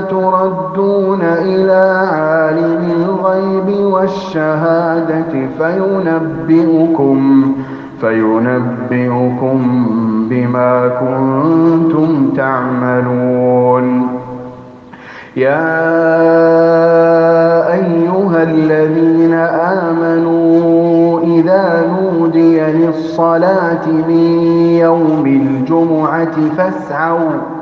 تردون إلى عالم الغيب والشهادة فينبئكم فينبئكم بما كنتم تعملون. يا أيها الذين آمنوا إذا نودي للصلاة من يوم الجمعة فاسعوا.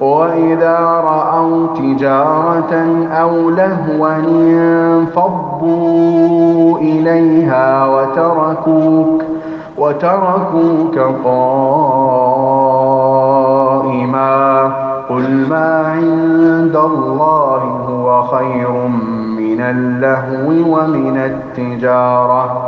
وإذا رأوا تجارة أو لهوا انفضوا إليها وتركوك وتركوك قائما قل ما عند الله هو خير من اللهو ومن التجارة